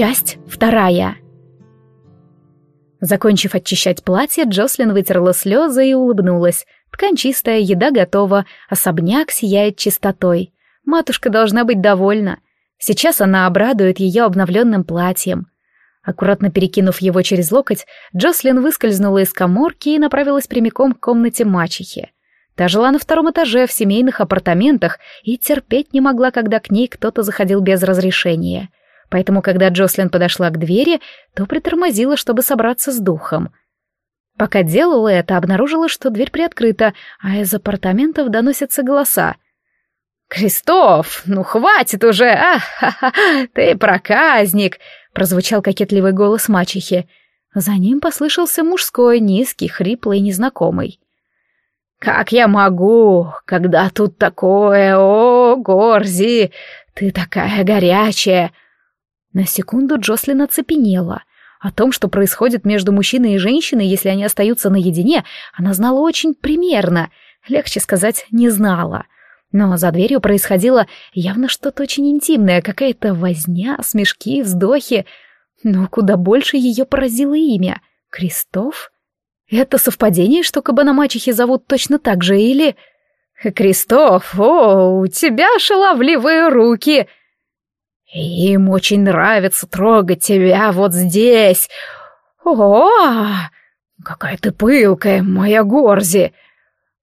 Часть вторая. Закончив очищать платье, Джослин вытерла слезы и улыбнулась. Ткань чистая, еда готова, особняк сияет чистотой. Матушка должна быть довольна. Сейчас она обрадует ее обновленным платьем. Аккуратно перекинув его через локоть, Джослин выскользнула из коморки и направилась прямиком к комнате мачехи. Та жила на втором этаже в семейных апартаментах и терпеть не могла, когда к ней кто-то заходил без разрешения. Поэтому, когда Джослин подошла к двери, то притормозила, чтобы собраться с духом. Пока делала это, обнаружила, что дверь приоткрыта, а из апартаментов доносятся голоса. «Кристоф, ну хватит уже! Ах, ха -ха, ты проказник!» — прозвучал кокетливый голос мачехи. За ним послышался мужской, низкий, хриплый, незнакомый. «Как я могу, когда тут такое? О, Горзи, ты такая горячая!» На секунду Джослин оцепенела. О том, что происходит между мужчиной и женщиной, если они остаются наедине, она знала очень примерно. Легче сказать, не знала. Но за дверью происходило явно что-то очень интимное, какая-то возня, смешки, вздохи. Но куда больше ее поразило имя. Крестов? Это совпадение, что кабана зовут точно так же, или... «Кристоф, о, у тебя шаловливые руки!» «Им очень нравится трогать тебя вот здесь! О, какая ты пылкая, моя Горзи!»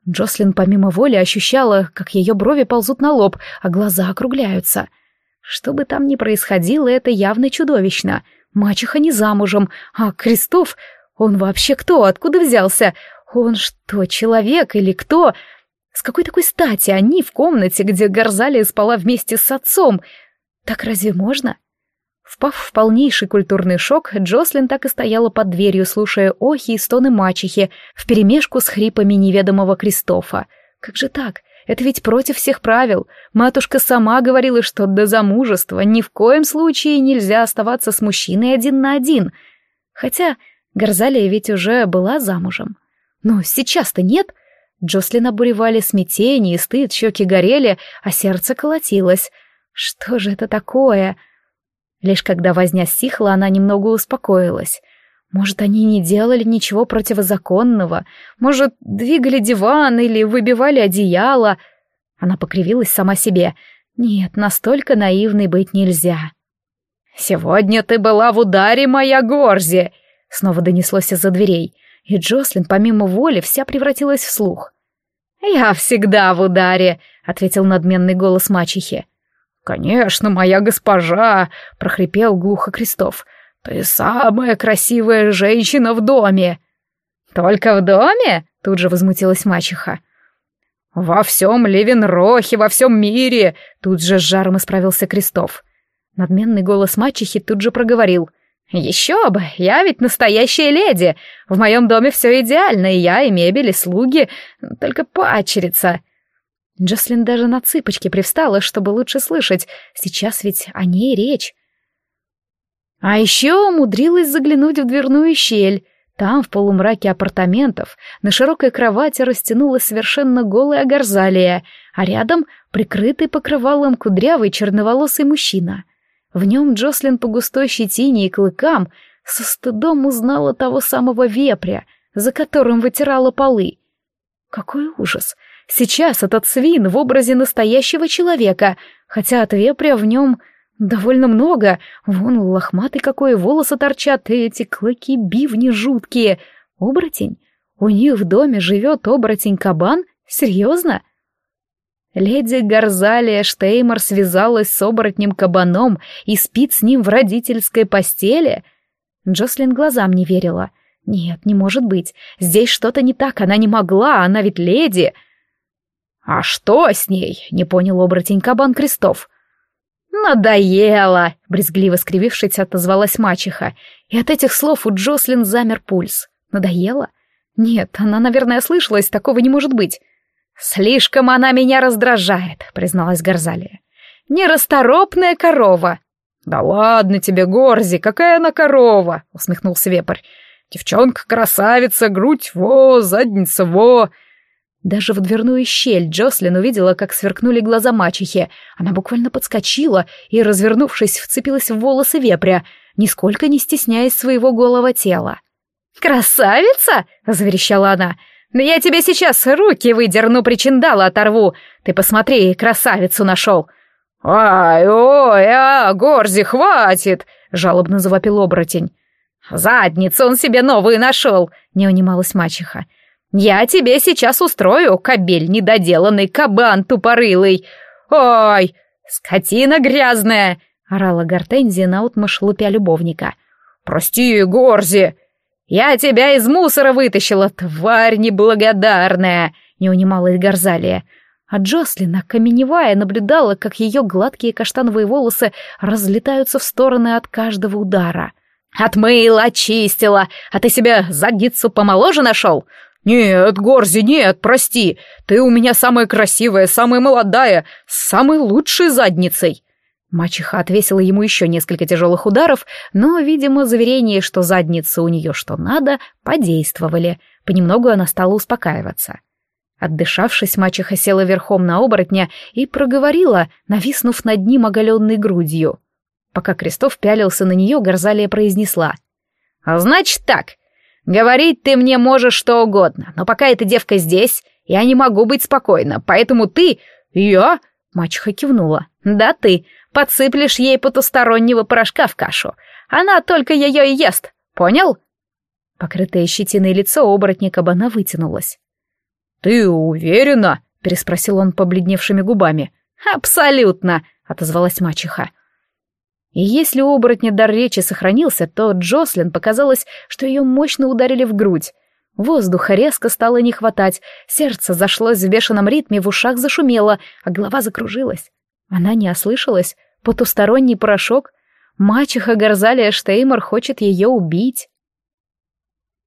Джослин помимо воли ощущала, как ее брови ползут на лоб, а глаза округляются. Что бы там ни происходило, это явно чудовищно. Мачеха не замужем, а Крестов он вообще кто? Откуда взялся? Он что, человек или кто? С какой такой стати они в комнате, где Горзалия спала вместе с отцом? Так разве можно? Впав в полнейший культурный шок, Джослин так и стояла под дверью, слушая охи и стоны мачехи, вперемешку с хрипами неведомого Кристофа. Как же так? Это ведь против всех правил. Матушка сама говорила, что до замужества ни в коем случае нельзя оставаться с мужчиной один на один. Хотя Горзалия ведь уже была замужем. Но сейчас-то нет. Джослин обуревали смятение и стыд, щеки горели, а сердце колотилось. Что же это такое? Лишь когда возня стихла, она немного успокоилась. Может, они не делали ничего противозаконного? Может, двигали диван или выбивали одеяло? Она покривилась сама себе. Нет, настолько наивной быть нельзя. «Сегодня ты была в ударе, моя Горзи!» Снова донеслось из-за дверей, и Джослин, помимо воли, вся превратилась в слух. «Я всегда в ударе», — ответил надменный голос мачехи. «Конечно, моя госпожа», — прохрипел глухо Крестов. «Ты самая красивая женщина в доме». «Только в доме?» — тут же возмутилась мачеха. «Во всем Левенрохе, во всем мире!» — тут же с жаром исправился Крестов. Надменный голос мачехи тут же проговорил. «Еще бы, я ведь настоящая леди. В моем доме все идеально, и я, и мебель, и слуги. Только пачерица». Джослин даже на цыпочки привстала, чтобы лучше слышать. Сейчас ведь о ней речь. А еще умудрилась заглянуть в дверную щель. Там, в полумраке апартаментов, на широкой кровати растянулась совершенно голая горзалия, а рядом прикрытый покрывалом кудрявый черноволосый мужчина — в нем Джослин по густой щетине и клыкам со стыдом узнала того самого вепря, за которым вытирала полы. Какой ужас! Сейчас этот свин в образе настоящего человека, хотя от вепря в нем довольно много. Вон лохматый какой, волосы торчат, и эти клыки-бивни жуткие. Оборотень? У них в доме живет оборотень-кабан? Серьезно? Леди Горзалия Штеймор связалась с оборотнем-кабаном и спит с ним в родительской постели? Джослин глазам не верила. Нет, не может быть. Здесь что-то не так, она не могла, она ведь леди. А что с ней? Не понял оборотень-кабан Крестов. «Надоело!» — брезгливо скривившись, отозвалась мачеха, и от этих слов у Джослин замер пульс. «Надоело?» Нет, она, наверное, слышалась, такого не может быть. «Слишком она меня раздражает», — призналась Горзалия. «Нерасторопная корова». «Да ладно тебе, Горзи, какая она корова!» — усмехнулся вепрь. «Девчонка красавица, грудь во, задница во!» Даже в дверную щель Джослин увидела, как сверкнули глаза мачехи. Она буквально подскочила и, развернувшись, вцепилась в волосы вепря, нисколько не стесняясь своего голого тела. «Красавица!» — заверещала она. «Да я тебе сейчас руки выдерну, причиндала оторву! Ты посмотри, красавицу нашел!» «Ай, ой, а, Горзи, хватит!» — жалобно завопил оборотень. «Задницу он себе новую нашел!» — не унималась мачеха. «Я тебе сейчас устрою, кобель недоделанный, кабан тупорылый! Ой, скотина грязная!» — орала Гортензия наутмашь лупя любовника. «Прости, Горзи!» «Я тебя из мусора вытащила, тварь неблагодарная!» — не унималась Горзалия. А Джослин, окаменевая, наблюдала, как ее гладкие каштановые волосы разлетаются в стороны от каждого удара. «Отмыла, очистила, а ты себе задницу помоложе нашел? «Нет, Горзи, нет, прости. Ты у меня самая красивая, самая молодая, с самой лучшей задницей». Мачеха отвесила ему еще несколько тяжелых ударов, но, видимо, заверения, что задница у нее что надо, подействовали. Понемногу она стала успокаиваться. Отдышавшись, мачеха села верхом на оборотня и проговорила, нависнув над ним оголенной грудью. Пока Крестов пялился на нее, Горзалия произнесла. «А значит так, говорить ты мне можешь что угодно, но пока эта девка здесь, я не могу быть спокойна, поэтому ты...» «Я?» — мачеха кивнула. «Да ты, подсыплешь ей потустороннего порошка в кашу. Она только ее и ест, понял?» Покрытое щетиной лицо оборотня кабана вытянулось. «Ты уверена?» — переспросил он побледневшими губами. «Абсолютно!» — отозвалась мачеха. И если у оборотня дар речи сохранился, то Джослин показалось, что ее мощно ударили в грудь. Воздуха резко стало не хватать, сердце зашлось в бешеном ритме, в ушах зашумело, а голова закружилась. Она не ослышалась. Потусторонний порошок. Мачеха Горзалия Штеймер хочет ее убить.